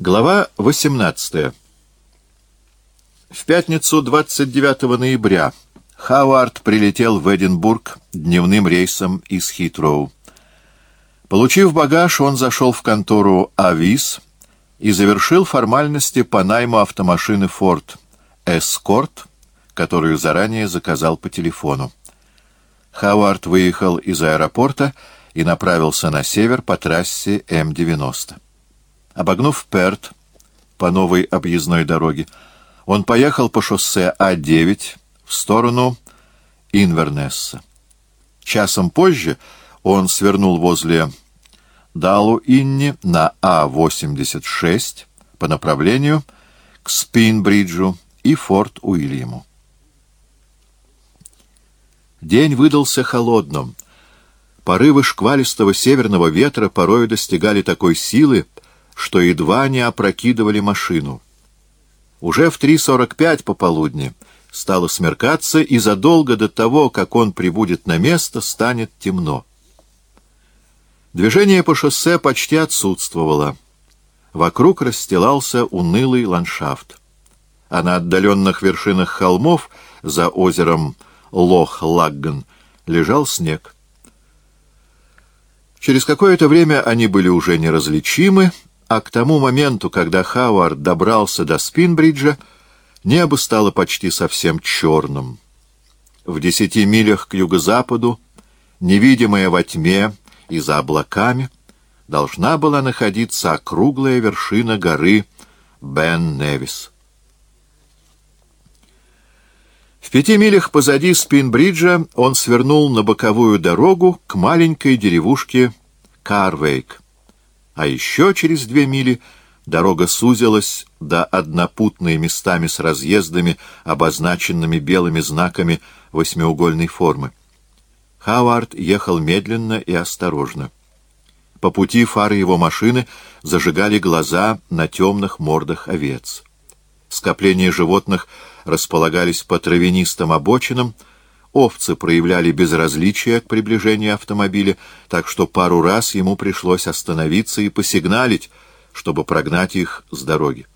Глава 18. В пятницу 29 ноября Хауард прилетел в Эдинбург дневным рейсом из Хитроу. Получив багаж, он зашел в контору «Авис» и завершил формальности по найму автомашины «Форд» «Эскорт», которую заранее заказал по телефону. Хауард выехал из аэропорта и направился на север по трассе М-90. Обогнув Перт по новой объездной дороге, он поехал по шоссе А9 в сторону Инвернесса. Часом позже он свернул возле Далу-Инни на А86 по направлению к Спинбриджу и Форт-Уильяму. День выдался холодным. Порывы шквалистого северного ветра порою достигали такой силы, что едва не опрокидывали машину. Уже в 3.45 пополудни стало смеркаться, и задолго до того, как он прибудет на место, станет темно. Движение по шоссе почти отсутствовало. Вокруг расстилался унылый ландшафт. А на отдаленных вершинах холмов за озером Лох-Лагган лежал снег. Через какое-то время они были уже неразличимы, а к тому моменту, когда Хауард добрался до Спинбриджа, небо стало почти совсем черным. В десяти милях к юго-западу, невидимая во тьме и за облаками, должна была находиться округлая вершина горы Бен-Невис. В пяти милях позади Спинбриджа он свернул на боковую дорогу к маленькой деревушке Карвейк а еще через две мили дорога сузилась до однопутной местами с разъездами, обозначенными белыми знаками восьмиугольной формы. Хауард ехал медленно и осторожно. По пути фары его машины зажигали глаза на темных мордах овец. Скопления животных располагались по травянистым обочинам, Овцы проявляли безразличие к приближению автомобиля, так что пару раз ему пришлось остановиться и посигналить, чтобы прогнать их с дороги.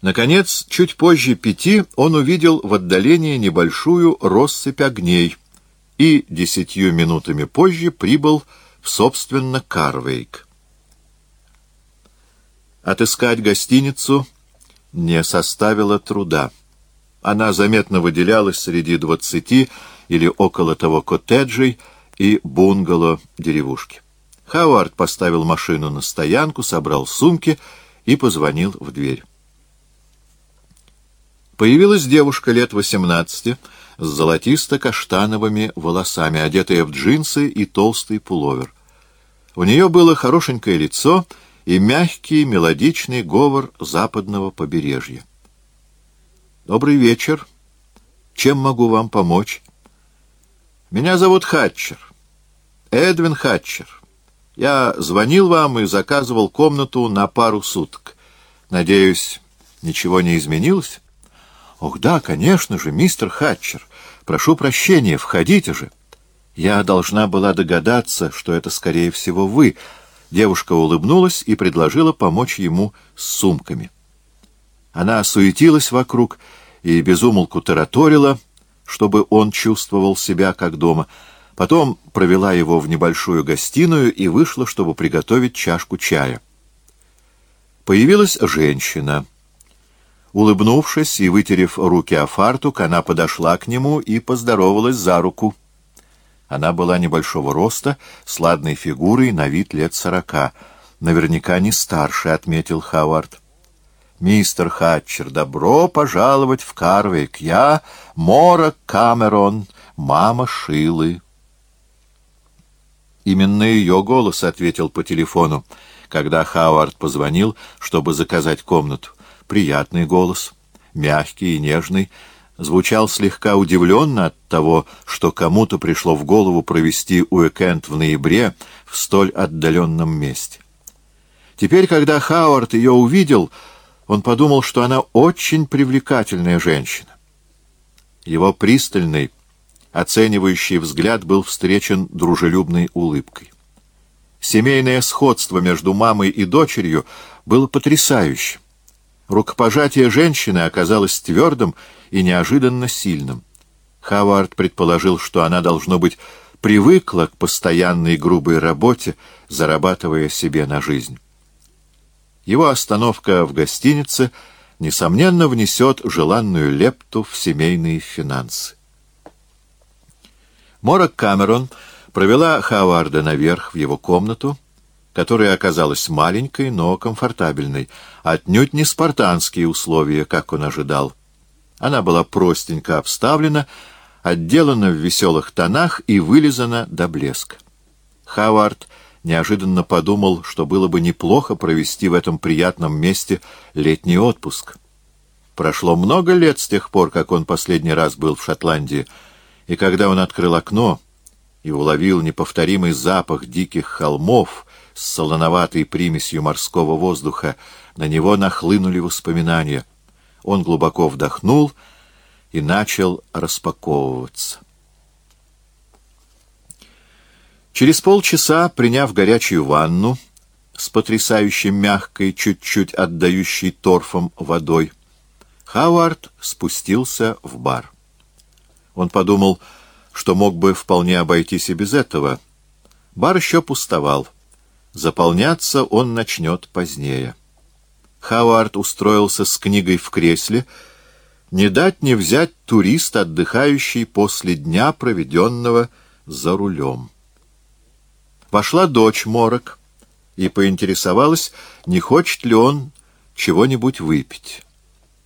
Наконец, чуть позже пяти он увидел в отдалении небольшую россыпь огней и десятью минутами позже прибыл в, собственно, Карвейк. Отыскать гостиницу не составило труда. Она заметно выделялась среди двадцати или около того коттеджей и бунгало деревушки. Хауард поставил машину на стоянку, собрал сумки и позвонил в дверь. Появилась девушка лет восемнадцати с золотисто-каштановыми волосами, одетая в джинсы и толстый пуловер. У нее было хорошенькое лицо и мягкий мелодичный говор западного побережья. Добрый вечер. Чем могу вам помочь? Меня зовут Хатчер. Эдвин Хатчер. Я звонил вам и заказывал комнату на пару суток. Надеюсь, ничего не изменилось? Ох, да, конечно же, мистер Хатчер. Прошу прощения, входите же. Я должна была догадаться, что это, скорее всего, вы. Девушка улыбнулась и предложила помочь ему с сумками. Она суетилась вокруг и безумолку тараторила, чтобы он чувствовал себя как дома. Потом провела его в небольшую гостиную и вышла, чтобы приготовить чашку чая. Появилась женщина. Улыбнувшись и вытерев руки о фартук, она подошла к нему и поздоровалась за руку. Она была небольшого роста, с ладной фигурой, на вид лет сорока. Наверняка не старше, — отметил Хавард. «Мистер Хатчер, добро пожаловать в Карвик. Я Мора Камерон, мама Шилы». Именно ее голос ответил по телефону, когда Хауард позвонил, чтобы заказать комнату. Приятный голос, мягкий и нежный, звучал слегка удивленно от того, что кому-то пришло в голову провести уикенд в ноябре в столь отдаленном месте. Теперь, когда Хауард ее увидел, он подумал, что она очень привлекательная женщина. Его пристальный, оценивающий взгляд был встречен дружелюбной улыбкой. Семейное сходство между мамой и дочерью было потрясающим. Рукопожатие женщины оказалось твердым и неожиданно сильным. Хавард предположил, что она, должно быть, привыкла к постоянной грубой работе, зарабатывая себе на жизнь. Его остановка в гостинице, несомненно, внесет желанную лепту в семейные финансы. Мора Камерон провела Хаварда наверх в его комнату, которая оказалась маленькой, но комфортабельной, отнюдь не спартанские условия, как он ожидал. Она была простенько обставлена, отделана в веселых тонах и вылизана до блеска. Хавард неожиданно подумал, что было бы неплохо провести в этом приятном месте летний отпуск. Прошло много лет с тех пор, как он последний раз был в Шотландии, и когда он открыл окно и уловил неповторимый запах диких холмов с солоноватой примесью морского воздуха, на него нахлынули воспоминания. Он глубоко вдохнул и начал распаковываться. Через полчаса, приняв горячую ванну с потрясающе мягкой, чуть-чуть отдающей торфом водой, Хауард спустился в бар. Он подумал, что мог бы вполне обойтись и без этого. Бар еще пустовал. Заполняться он начнет позднее. Хауард устроился с книгой в кресле, не дать не взять турист, отдыхающий после дня, проведенного за рулем. Вошла дочь Морок и поинтересовалась, не хочет ли он чего-нибудь выпить.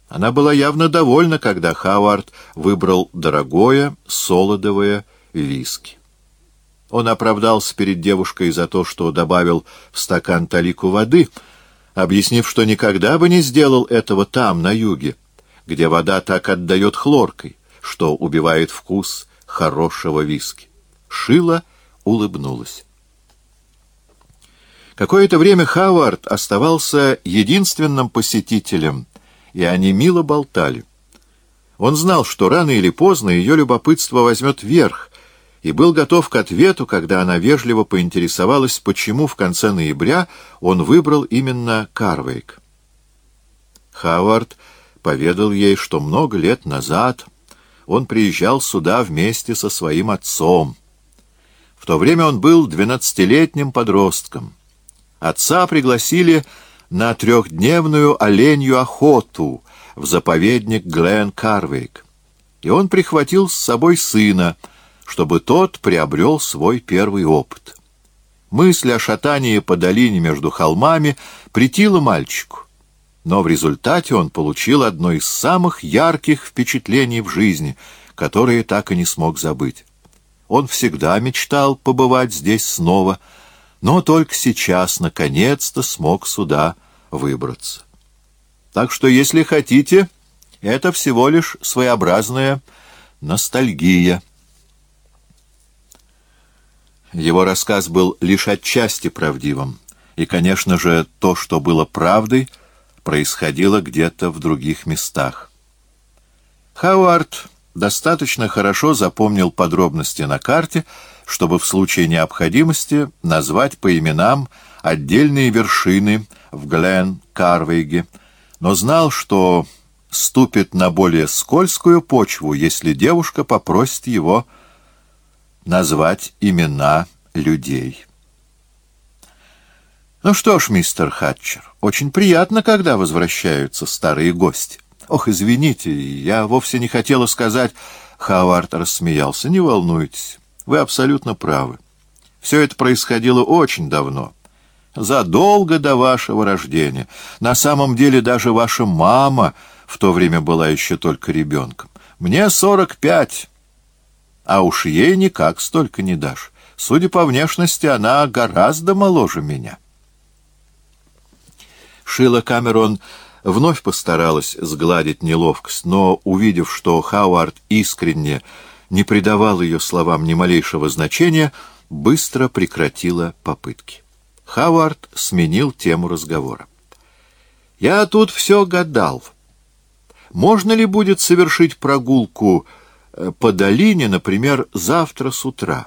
Она была явно довольна, когда Хавард выбрал дорогое, солодовое виски. Он оправдался перед девушкой за то, что добавил в стакан талику воды, объяснив, что никогда бы не сделал этого там, на юге, где вода так отдает хлоркой, что убивает вкус хорошего виски. Шила улыбнулась. Какое-то время Хавард оставался единственным посетителем, и они мило болтали. Он знал, что рано или поздно ее любопытство возьмет верх, и был готов к ответу, когда она вежливо поинтересовалась, почему в конце ноября он выбрал именно Карвейк. Хавард поведал ей, что много лет назад он приезжал сюда вместе со своим отцом. В то время он был двенадцатилетним подростком. Отца пригласили на трехдневную оленью охоту в заповедник Глен Карвейк, и он прихватил с собой сына, чтобы тот приобрел свой первый опыт. Мысль о шатании по долине между холмами притила мальчику, но в результате он получил одно из самых ярких впечатлений в жизни, которые так и не смог забыть. Он всегда мечтал побывать здесь снова — но только сейчас, наконец-то, смог сюда выбраться. Так что, если хотите, это всего лишь своеобразная ностальгия. Его рассказ был лишь отчасти правдивым, и, конечно же, то, что было правдой, происходило где-то в других местах. Хауард достаточно хорошо запомнил подробности на карте, чтобы в случае необходимости назвать по именам отдельные вершины в Глен-Карвейге, но знал, что ступит на более скользкую почву, если девушка попросит его назвать имена людей. «Ну что ж, мистер Хатчер, очень приятно, когда возвращаются старые гости. Ох, извините, я вовсе не хотела сказать...» Хавард рассмеялся. «Не волнуйтесь. Вы абсолютно правы. Все это происходило очень давно, задолго до вашего рождения. На самом деле даже ваша мама в то время была еще только ребенком. Мне сорок пять, а уж ей никак столько не дашь. Судя по внешности, она гораздо моложе меня. Шила Камерон вновь постаралась сгладить неловкость, но, увидев, что Хауард искренне не придавал ее словам ни малейшего значения, быстро прекратила попытки. Хавард сменил тему разговора. «Я тут все гадал. Можно ли будет совершить прогулку э, по долине, например, завтра с утра?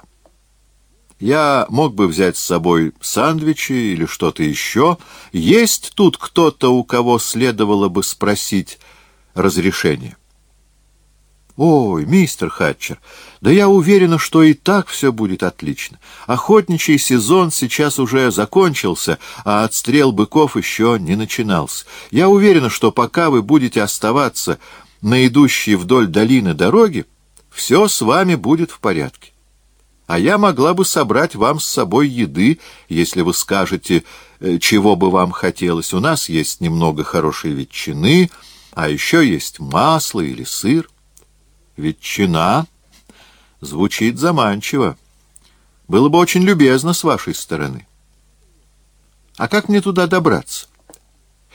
Я мог бы взять с собой сандвичи или что-то еще. Есть тут кто-то, у кого следовало бы спросить разрешение? Ой, мистер Хатчер, да я уверена, что и так все будет отлично. Охотничий сезон сейчас уже закончился, а отстрел быков еще не начинался. Я уверена, что пока вы будете оставаться на идущей вдоль долины дороги, все с вами будет в порядке а я могла бы собрать вам с собой еды, если вы скажете, э, чего бы вам хотелось. У нас есть немного хорошей ветчины, а еще есть масло или сыр. Ветчина звучит заманчиво. Было бы очень любезно с вашей стороны. А как мне туда добраться?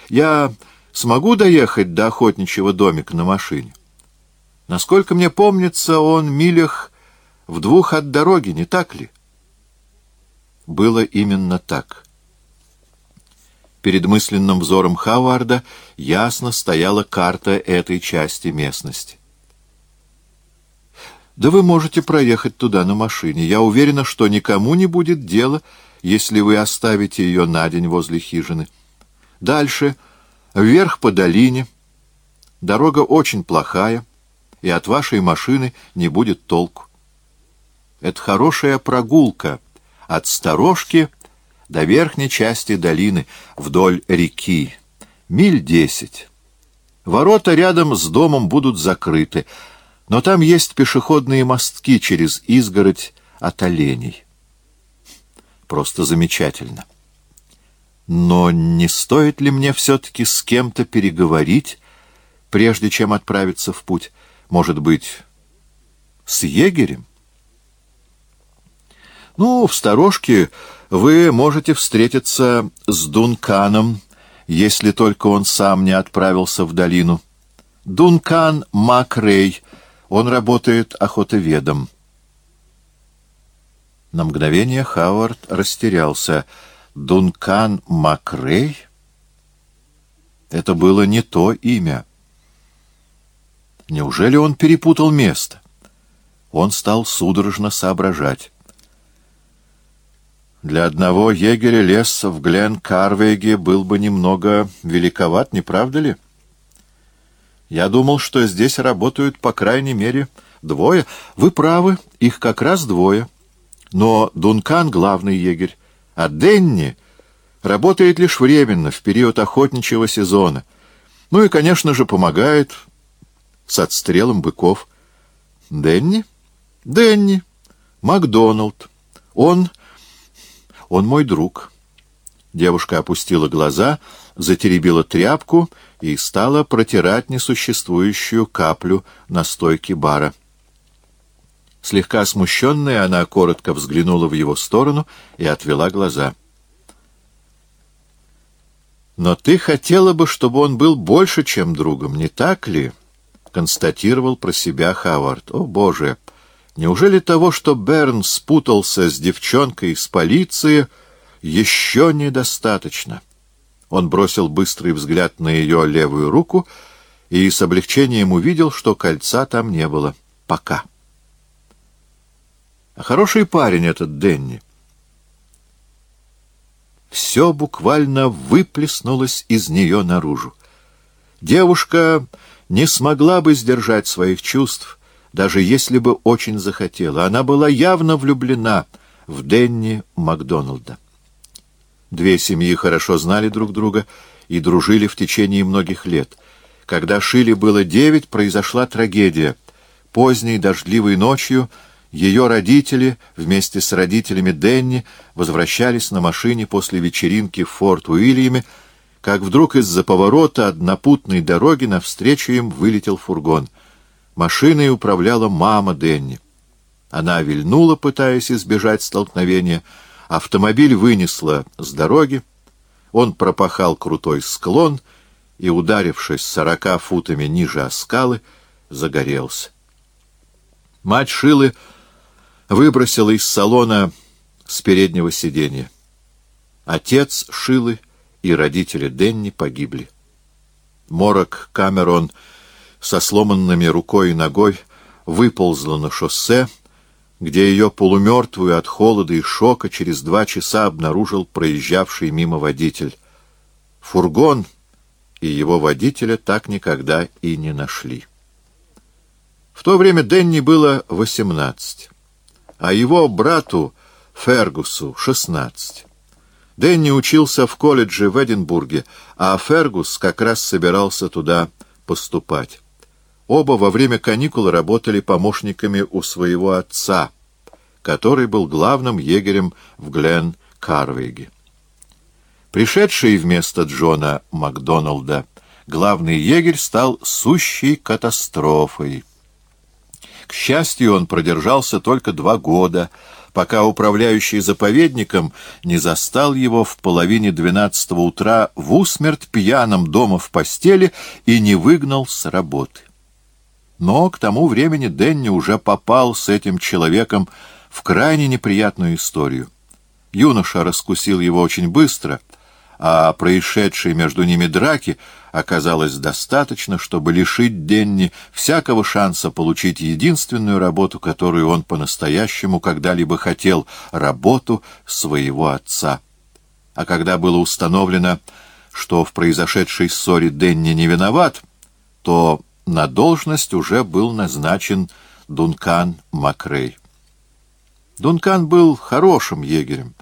Я смогу доехать до охотничьего домика на машине? Насколько мне помнится, он милях в двух от дороги, не так ли? Было именно так. Перед мысленным взором Хаварда ясно стояла карта этой части местности. Да вы можете проехать туда на машине. Я уверена, что никому не будет дела, если вы оставите ее на день возле хижины. Дальше, вверх по долине. Дорога очень плохая, и от вашей машины не будет толку. Это хорошая прогулка от сторожки до верхней части долины вдоль реки. Миль десять. Ворота рядом с домом будут закрыты, но там есть пешеходные мостки через изгородь от оленей. Просто замечательно. Но не стоит ли мне все-таки с кем-то переговорить, прежде чем отправиться в путь? Может быть, с егерем? Ну, в сторожке вы можете встретиться с Дунканом, если только он сам не отправился в долину. Дункан Макрей, он работает охотоведом. На мгновение Хауард растерялся. Дункан Макрей? Это было не то имя. Неужели он перепутал место? Он стал судорожно соображать. Для одного егеря лес в Глен-Карвейге был бы немного великоват, не правда ли? Я думал, что здесь работают, по крайней мере, двое. Вы правы, их как раз двое. Но Дункан — главный егерь, а Денни работает лишь временно, в период охотничьего сезона. Ну и, конечно же, помогает с отстрелом быков. Денни? Денни. Макдоналд. Он он мой друг. Девушка опустила глаза, затеребила тряпку и стала протирать несуществующую каплю на стойке бара. Слегка смущенная, она коротко взглянула в его сторону и отвела глаза. «Но ты хотела бы, чтобы он был больше, чем другом, не так ли?» — констатировал про себя Хавард. «О, Боже! Неужели того, что Берн спутался с девчонкой из полиции, еще недостаточно? Он бросил быстрый взгляд на ее левую руку и с облегчением увидел, что кольца там не было. Пока. А хороший парень этот Денни. Все буквально выплеснулось из нее наружу. Девушка не смогла бы сдержать своих чувств, даже если бы очень захотела. Она была явно влюблена в Денни Макдоналда. Две семьи хорошо знали друг друга и дружили в течение многих лет. Когда Шиле было девять, произошла трагедия. Поздней дождливой ночью ее родители вместе с родителями Денни возвращались на машине после вечеринки в Форт Уильяме, как вдруг из-за поворота однопутной дороги навстречу им вылетел фургон — Машиной управляла мама Денни. Она вильнула, пытаясь избежать столкновения. Автомобиль вынесла с дороги. Он пропахал крутой склон и, ударившись сорока футами ниже скалы, загорелся. Мать Шилы выбросила из салона с переднего сиденья. Отец Шилы и родители Денни погибли. Морок Камерон со сломанными рукой и ногой выползла на шоссе, где ее полумертвую от холода и шока через два часа обнаружил проезжавший мимо водитель. Фургон и его водителя так никогда и не нашли. В то время Денни было восемнадцать, а его брату Фергусу шестнадцать. Дэнни учился в колледже в Эдинбурге, а Фергус как раз собирался туда поступать. Оба во время каникул работали помощниками у своего отца, который был главным егерем в Глен-Карвиге. Пришедший вместо Джона Макдоналда главный егерь стал сущей катастрофой. К счастью, он продержался только два года, пока управляющий заповедником не застал его в половине двенадцатого утра в усмерть пьяном дома в постели и не выгнал с работы. Но к тому времени Денни уже попал с этим человеком в крайне неприятную историю. Юноша раскусил его очень быстро, а происшедшей между ними драки оказалось достаточно, чтобы лишить Денни всякого шанса получить единственную работу, которую он по-настоящему когда-либо хотел — работу своего отца. А когда было установлено, что в произошедшей ссоре Денни не виноват, то на должность уже был назначен Дункан Макрей. Дункан был хорошим егерем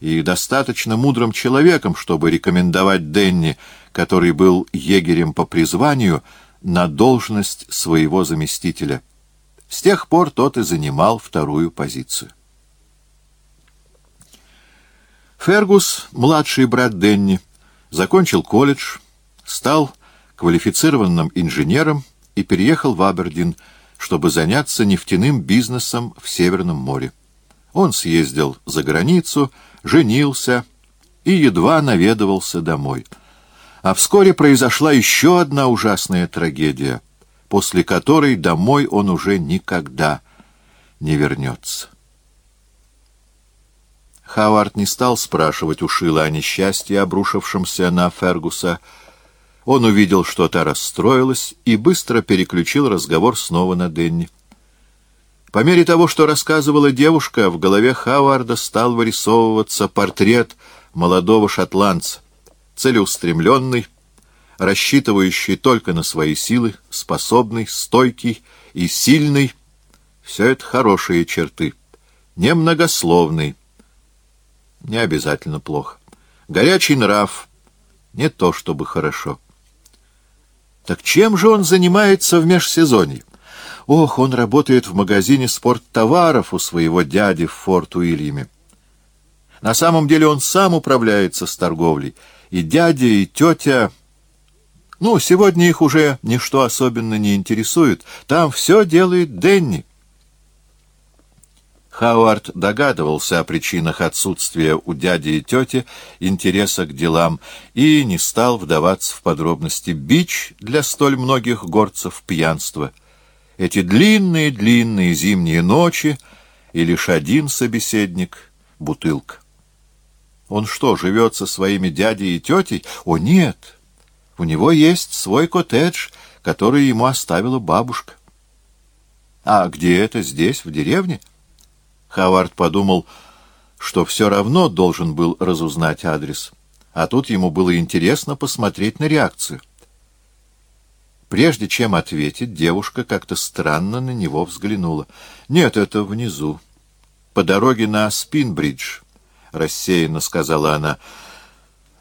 и достаточно мудрым человеком, чтобы рекомендовать Денни, который был егерем по призванию, на должность своего заместителя. С тех пор тот и занимал вторую позицию. Фергус, младший брат Денни, закончил колледж, стал квалифицированным инженером и переехал в Абердин, чтобы заняться нефтяным бизнесом в Северном море. Он съездил за границу, женился и едва наведывался домой. А вскоре произошла еще одна ужасная трагедия, после которой домой он уже никогда не вернется. Хавард не стал спрашивать у Шила о несчастье, обрушившемся на Фергуса, он увидел, что та расстроилась, и быстро переключил разговор снова на Денни. По мере того, что рассказывала девушка, в голове Хаварда стал вырисовываться портрет молодого шотландца, целеустремленный, рассчитывающий только на свои силы, способный, стойкий и сильный. Все это хорошие черты. Немногословный. Не обязательно плохо. Горячий нрав. Не то чтобы хорошо. Так чем же он занимается в межсезонье? Ох, он работает в магазине спорттоваров у своего дяди в Форт-Уильяме. На самом деле он сам управляется с торговлей. И дядя, и тетя... Ну, сегодня их уже ничто особенно не интересует. Там все делает Денни. Хауард догадывался о причинах отсутствия у дяди и тети интереса к делам и не стал вдаваться в подробности. Бич для столь многих горцев пьянства. Эти длинные-длинные зимние ночи и лишь один собеседник — бутылка. Он что, живет со своими дядей и тетей? О, нет! У него есть свой коттедж, который ему оставила бабушка. А где это? Здесь, в деревне? — Хавард подумал, что все равно должен был разузнать адрес, а тут ему было интересно посмотреть на реакцию. Прежде чем ответить, девушка как-то странно на него взглянула. «Нет, это внизу. По дороге на Спинбридж», — рассеянно сказала она.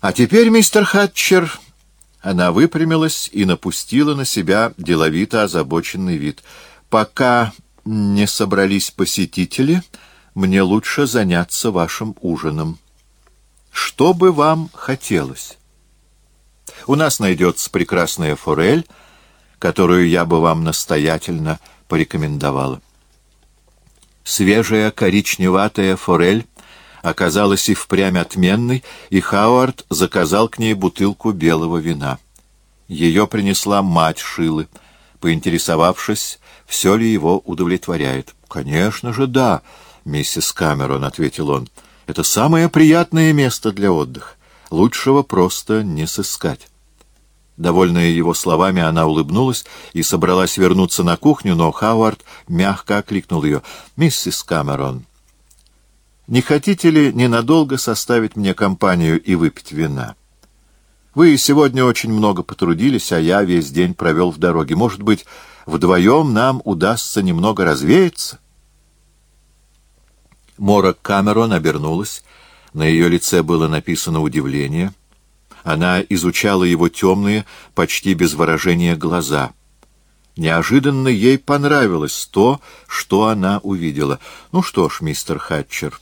«А теперь, мистер Хатчер...» Она выпрямилась и напустила на себя деловито озабоченный вид. «Пока не собрались посетители, мне лучше заняться вашим ужином. Что бы вам хотелось? У нас найдется прекрасная форель, которую я бы вам настоятельно порекомендовала. Свежая коричневатая форель оказалась и впрямь отменной, и Хауард заказал к ней бутылку белого вина. Ее принесла мать Шилы, поинтересовавшись, все ли его удовлетворяет. «Конечно же, да, миссис Камерон», — ответил он. «Это самое приятное место для отдыха. Лучшего просто не сыскать». Довольная его словами, она улыбнулась и собралась вернуться на кухню, но Хауард мягко окликнул ее. «Миссис Камерон, не хотите ли ненадолго составить мне компанию и выпить вина? Вы сегодня очень много потрудились, а я весь день провел в дороге. Может быть, вдвоем нам удастся немного развеяться?» Мора Камерон обернулась. На ее лице было написано удивление — она изучала его темные, почти без выражения глаза. Неожиданно ей понравилось то, что она увидела. «Ну что ж, мистер Хатчер,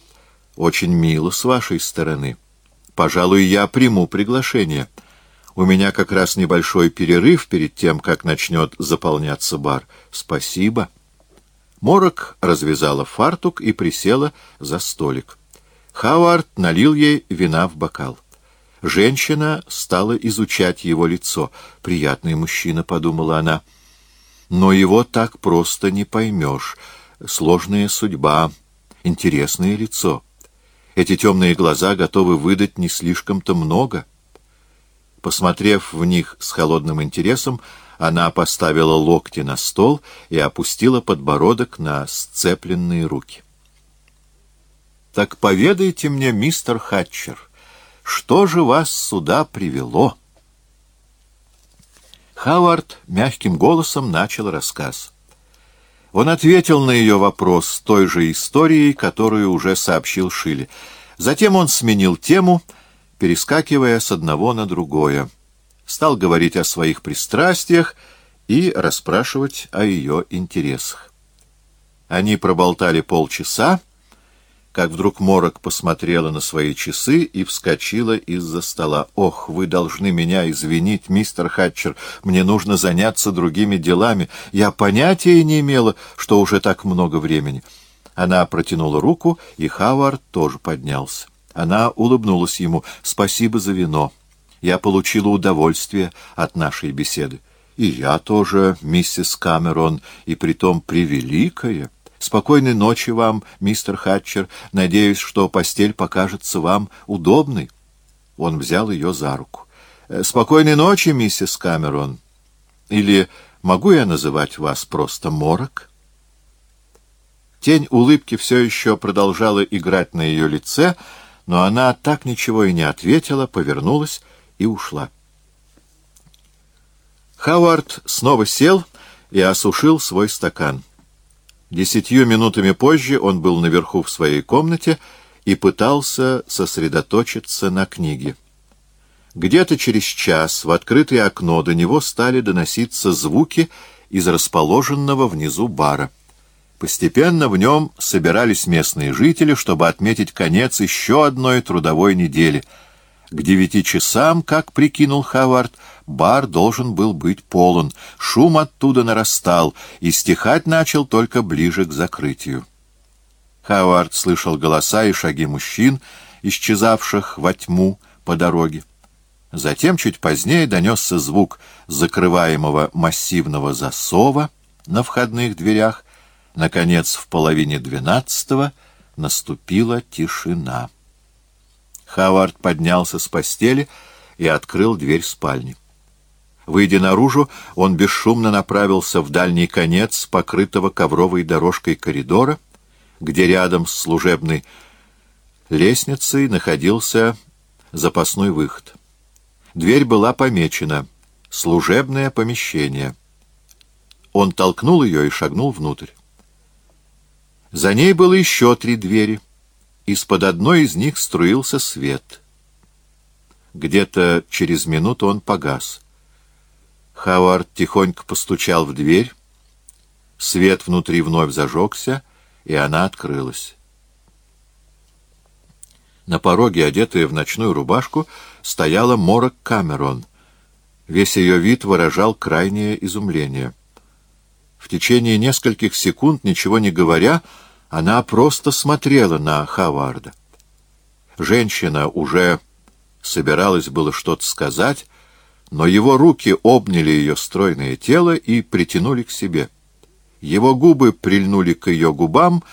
очень мило с вашей стороны. Пожалуй, я приму приглашение. У меня как раз небольшой перерыв перед тем, как начнет заполняться бар. Спасибо». Морок развязала фартук и присела за столик. Хауард налил ей вина в бокал. Женщина стала изучать его лицо. «Приятный мужчина», — подумала она. «Но его так просто не поймешь. Сложная судьба, интересное лицо. Эти темные глаза готовы выдать не слишком-то много». Посмотрев в них с холодным интересом, она поставила локти на стол и опустила подбородок на сцепленные руки. «Так поведайте мне, мистер Хатчер, что же вас сюда привело?» Хавард мягким голосом начал рассказ. Он ответил на ее вопрос той же историей, которую уже сообщил Шиле. Затем он сменил тему, перескакивая с одного на другое. Стал говорить о своих пристрастиях и расспрашивать о ее интересах. Они проболтали полчаса, как вдруг Морок посмотрела на свои часы и вскочила из-за стола. «Ох, вы должны меня извинить, мистер Хатчер, мне нужно заняться другими делами. Я понятия не имела, что уже так много времени». Она протянула руку, и Хавард тоже поднялся. Она улыбнулась ему. «Спасибо за вино. Я получила удовольствие от нашей беседы. И я тоже, миссис Камерон, и притом превеликое». Спокойной ночи вам, мистер Хатчер. Надеюсь, что постель покажется вам удобной. Он взял ее за руку. «Э, спокойной ночи, миссис Камерон. Или могу я называть вас просто Морок? Тень улыбки все еще продолжала играть на ее лице, но она так ничего и не ответила, повернулась и ушла. Хауард снова сел и осушил свой стакан. Десятью минутами позже он был наверху в своей комнате и пытался сосредоточиться на книге. Где-то через час в открытое окно до него стали доноситься звуки из расположенного внизу бара. Постепенно в нем собирались местные жители, чтобы отметить конец еще одной трудовой недели — к девяти часам, как прикинул Хавард, бар должен был быть полон. Шум оттуда нарастал и стихать начал только ближе к закрытию. Хавард слышал голоса и шаги мужчин, исчезавших во тьму по дороге. Затем чуть позднее донесся звук закрываемого массивного засова на входных дверях. Наконец, в половине двенадцатого наступила тишина. Хавард поднялся с постели и открыл дверь спальни. Выйдя наружу, он бесшумно направился в дальний конец покрытого ковровой дорожкой коридора, где рядом с служебной лестницей находился запасной выход. Дверь была помечена «Служебное помещение». Он толкнул ее и шагнул внутрь. За ней было еще три двери — из-под одной из них струился свет. Где-то через минуту он погас. Хауард тихонько постучал в дверь. Свет внутри вновь зажегся, и она открылась. На пороге, одетая в ночную рубашку, стояла Морок Камерон. Весь ее вид выражал крайнее изумление. В течение нескольких секунд, ничего не говоря, она просто смотрела на Хаварда. Женщина уже собиралась было что-то сказать, но его руки обняли ее стройное тело и притянули к себе. Его губы прильнули к ее губам,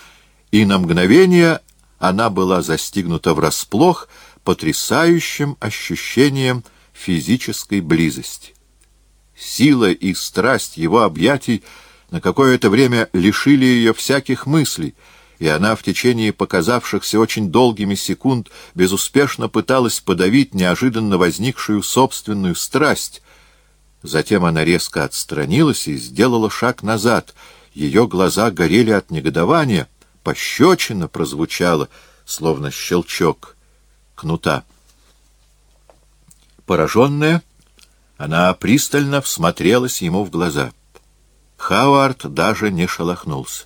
и на мгновение она была застигнута врасплох потрясающим ощущением физической близости. сила и страсть его объятий на какое-то время лишили ее всяких мыслей, и она в течение показавшихся очень долгими секунд безуспешно пыталась подавить неожиданно возникшую собственную страсть. Затем она резко отстранилась и сделала шаг назад. Ее глаза горели от негодования. Пощечина прозвучала, словно щелчок кнута. Пораженная, она пристально всмотрелась ему в глаза. Хауард даже не шелохнулся.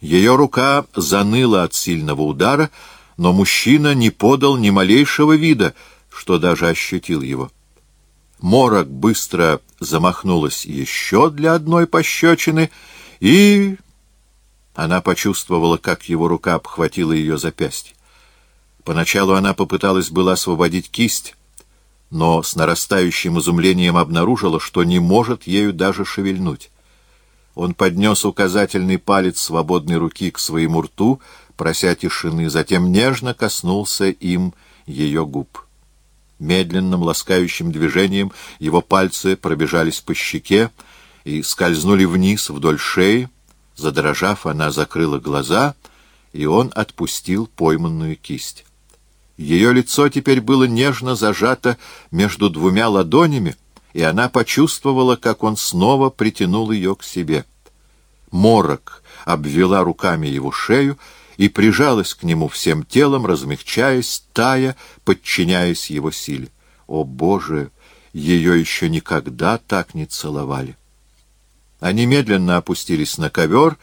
Ее рука заныла от сильного удара, но мужчина не подал ни малейшего вида, что даже ощутил его. Морок быстро замахнулась еще для одной пощечины, и... Она почувствовала, как его рука обхватила ее запястье. Поначалу она попыталась было освободить кисть, но с нарастающим изумлением обнаружила, что не может ею даже шевельнуть. Он поднес указательный палец свободной руки к своему рту, прося тишины, затем нежно коснулся им ее губ. Медленным, ласкающим движением его пальцы пробежались по щеке и скользнули вниз вдоль шеи. Задрожав, она закрыла глаза, и он отпустил пойманную кисть. Ее лицо теперь было нежно зажато между двумя ладонями, и она почувствовала, как он снова притянул ее к себе. Морок обвела руками его шею и прижалась к нему всем телом, размягчаясь, тая, подчиняясь его силе. О, Боже! Ее еще никогда так не целовали. Они медленно опустились на ковер,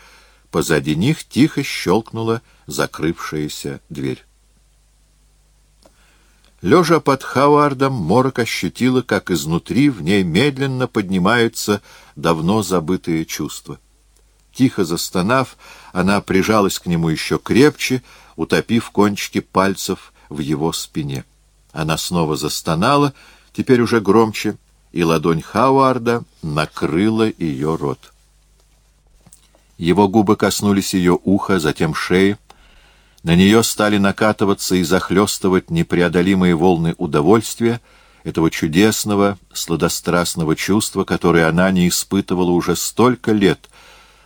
позади них тихо щелкнула закрывшаяся дверь. Лежа под Хауардом, Морок ощутила, как изнутри в ней медленно поднимается давно забытое чувство. Тихо застонав, она прижалась к нему еще крепче, утопив кончики пальцев в его спине. Она снова застонала, теперь уже громче, и ладонь Хауарда накрыла ее рот. Его губы коснулись ее уха, затем шеи, на нее стали накатываться и захлестывать непреодолимые волны удовольствия, этого чудесного, сладострастного чувства, которое она не испытывала уже столько лет.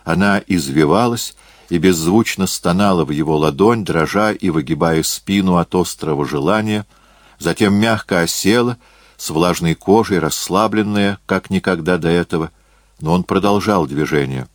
Она извивалась и беззвучно стонала в его ладонь, дрожа и выгибая спину от острого желания, затем мягко осела, с влажной кожей, расслабленная, как никогда до этого, но он продолжал движение,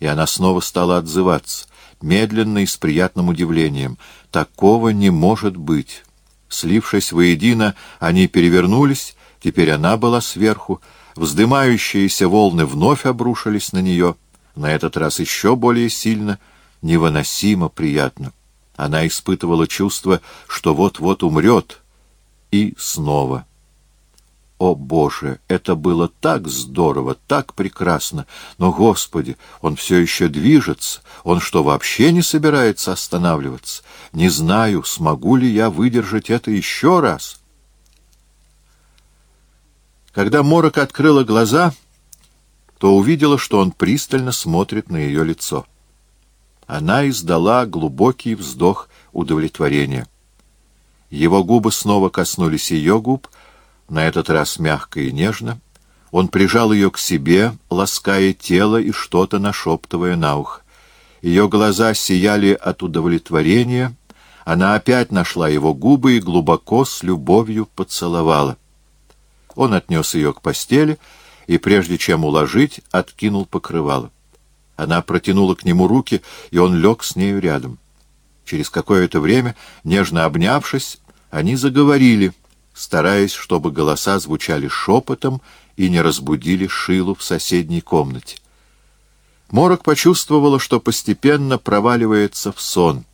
и она снова стала отзываться медленно и с приятным удивлением. Такого не может быть. Слившись воедино, они перевернулись, теперь она была сверху, вздымающиеся волны вновь обрушились на нее, на этот раз еще более сильно, невыносимо приятно. Она испытывала чувство, что вот-вот умрет, и снова — о, Боже, это было так здорово, так прекрасно! Но, Господи, он все еще движется. Он что, вообще не собирается останавливаться? Не знаю, смогу ли я выдержать это еще раз. Когда Морок открыла глаза, то увидела, что он пристально смотрит на ее лицо. Она издала глубокий вздох удовлетворения. Его губы снова коснулись ее губ, на этот раз мягко и нежно. Он прижал ее к себе, лаская тело и что-то нашептывая на ухо. Ее глаза сияли от удовлетворения. Она опять нашла его губы и глубоко с любовью поцеловала. Он отнес ее к постели и, прежде чем уложить, откинул покрывало. Она протянула к нему руки, и он лег с нею рядом. Через какое-то время, нежно обнявшись, они заговорили — стараясь, чтобы голоса звучали шепотом и не разбудили Шилу в соседней комнате. Морок почувствовала, что постепенно проваливается в сон.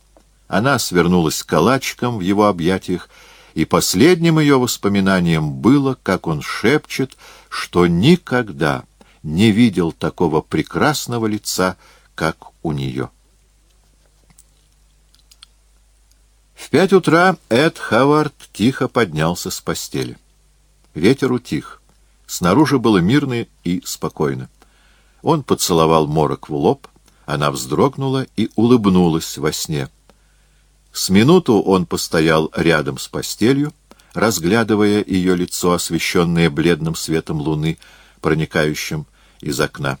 Она свернулась калачиком в его объятиях, и последним ее воспоминанием было, как он шепчет, что никогда не видел такого прекрасного лица, как у нее. В пять утра Эд Хавард тихо поднялся с постели. Ветер утих. Снаружи было мирно и спокойно. Он поцеловал морок в лоб, она вздрогнула и улыбнулась во сне. С минуту он постоял рядом с постелью, разглядывая ее лицо, освещенное бледным светом луны, проникающим из окна.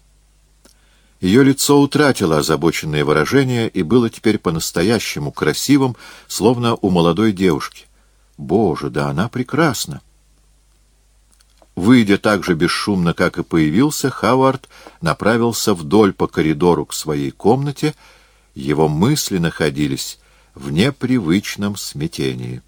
Ее лицо утратило озабоченное выражение и было теперь по-настоящему красивым, словно у молодой девушки. Боже, да она прекрасна! Выйдя так же бесшумно, как и появился, Хавард направился вдоль по коридору к своей комнате. Его мысли находились в непривычном смятении.